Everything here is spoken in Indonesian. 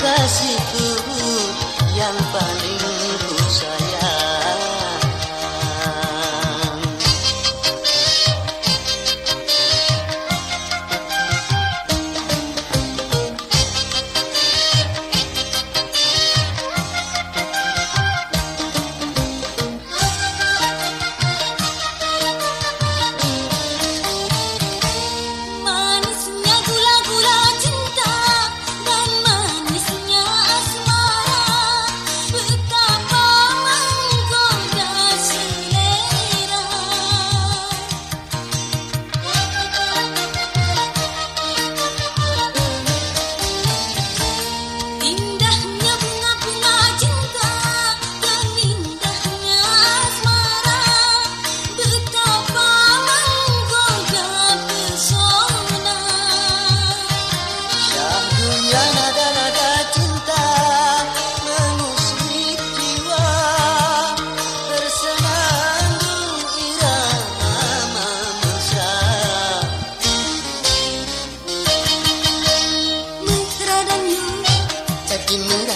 kasihku yang paling y mira.